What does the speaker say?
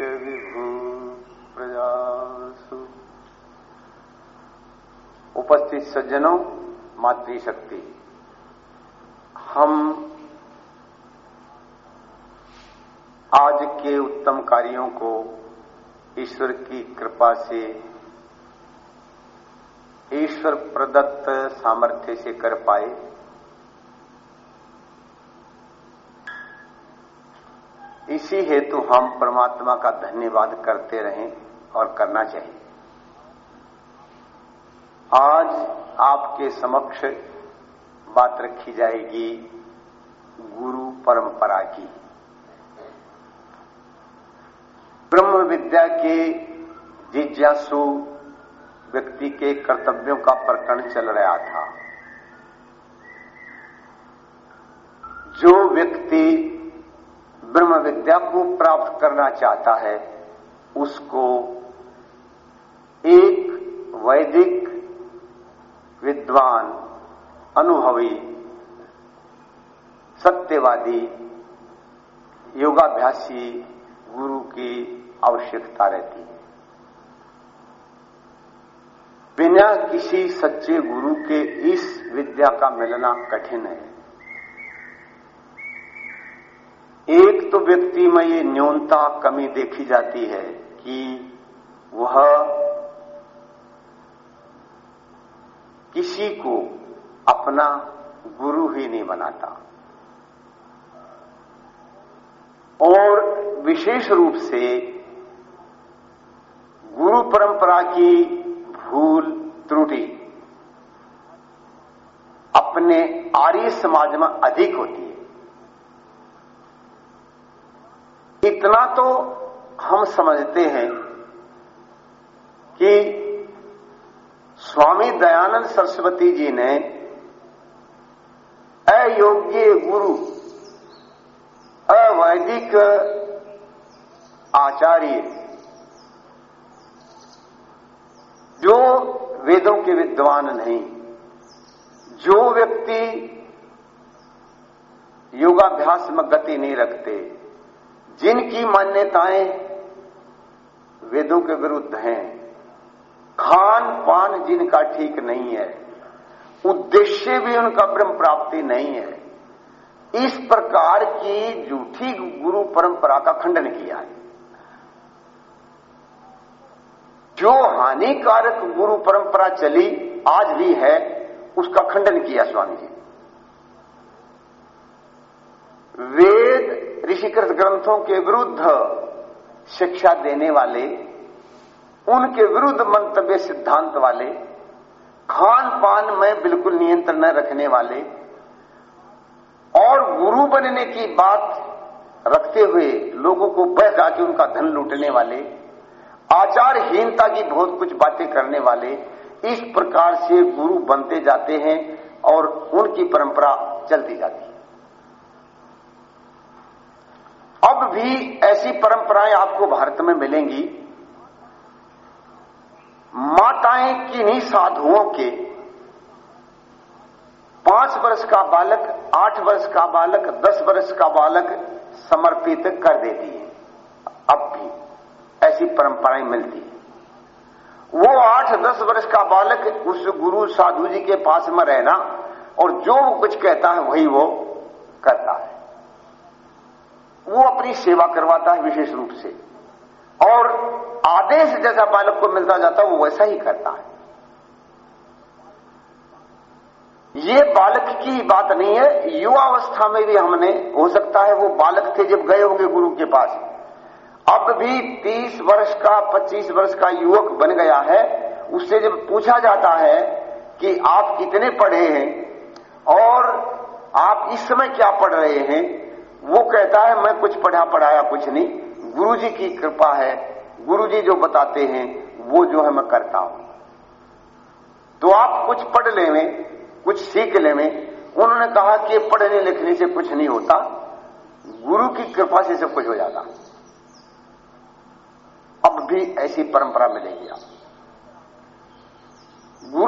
विभू प्रजासु उपस्थित सज्जनों, मातृशक्ति, हम आज के उत्तम कार्यों को ईश्वर की कृपा से, ईश्वर प्रदत्त सामर्थ्य से कर पाए। इसी हेतु हम परमात्मा का धन्यवाद करते रहें और करना चाहिए। आज आपके समक्ष बात रखी जाएगी गुरु परंपरा की। ब्रह्म विद्या के जिज्ञासु व्यक्ति के कर्तव्यों का प्रकरण चल रहा था। जो व्यक्ति ब्रह्म विद्या को प्राप्त करना चाहता है, उसको एक वैदिक विद्वान, अनुभवी, सत्यवादी, योगाभ्यासी गुरु की आवश्यकता रहती है। बिना किसी सच्चे गुरु के इस विद्या का मिलना कठिन है। एक तो व्यक्ति में ये न्यूनता कमी देखी जाती है कि वह किसी को अपना गुरु ही नहीं बनाता। और विशेष रूप से गुरु परंपरा की भूल त्रुटि अपने आर्य समाज में अधिक होती है इतना तो हम समझते हैं कि स्वामी दयानंद सरस्वती जी ने अयोग्य गुरु, अवैदिक आचार्य, जो वेदों के विद्वान नहीं, जो व्यक्ति योगाभ्यास में गति नहीं रखते जिनकी मान्यताएँ वेदों के विरुद्ध हैं, खान पान जिनका ठीक नहीं है, उद्देश्य भी उनका ब्रह्म प्राप्ति नहीं है, इस प्रकार की झूठी गुरु परंपरा का खंडन किया है। जो हानिकारक गुरु परंपरा चली, आज भी है, उसका खंडन किया स्वामी जी। वेद ऋषिकृत ग्रंथों के विरुद्ध शिक्षा देने वाले, उनके विरुद्ध मंतव्य सिद्धांत वाले खान पान में बिल्कुल नियंत्रण न रखने वाले, और गुरु बनने की बात रखते हुए लोगों को बहका के उनका धन लूटने वाले, आचारहीनता की बहुत कुछ बातें करने वाले, इस प्रकार से गुरु बनते जाते हैं और उनकी परंपरा चलती जाती है। भी ऐसी परंपराएँ आपको भारत में मिलेंगी। माताएँ किन्हीं साधुओं के, पाँच वर्ष का बालक, आठ वर्ष का बालक, दस वर्ष का बालक समर्पित कर देती है। अब भी ऐसी परंपराएँ मिलती है। वो आठ, दस वर्ष का बालक उस गुरु साधु जी के पास में रहना और जो वो कुछ कहता है वही वो करता है। वो अपनी सेवा करवाता है विशेष रूप से। और आदेश जैसा बालक को मिलता जाता है, वो वैसा ही करता है। ये बालक की बात नहीं है, युवावस्था में भी हमने, हो सकता है वो बालक थे जब गए होंगे गुरु के पास। अब भी 30 वर्ष का 25 वर्ष का युवक बन गया है, उससे जब पूछा जाता है कि आप कितने पढ़े हैं और आप इस समय क्या पढ़ रहे हैं वो कहता है, मैं कुछ पढ़ा पढ़ाया कुछ नहीं। गुरु जी की कृपा है। गुरु जी जो बताते हैं, वो जो है मैं करता हूँ। तो आप कुछ पढ़ लेवे, कुछ सीख लेवे। उन्होंने कहा कि पढ़ने लिखने से कुछ नहीं होता। गुरु की कृपा से सब कुछ हो जाता। अब भी ऐसी परंपरा मिलेगी आप